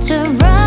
to run.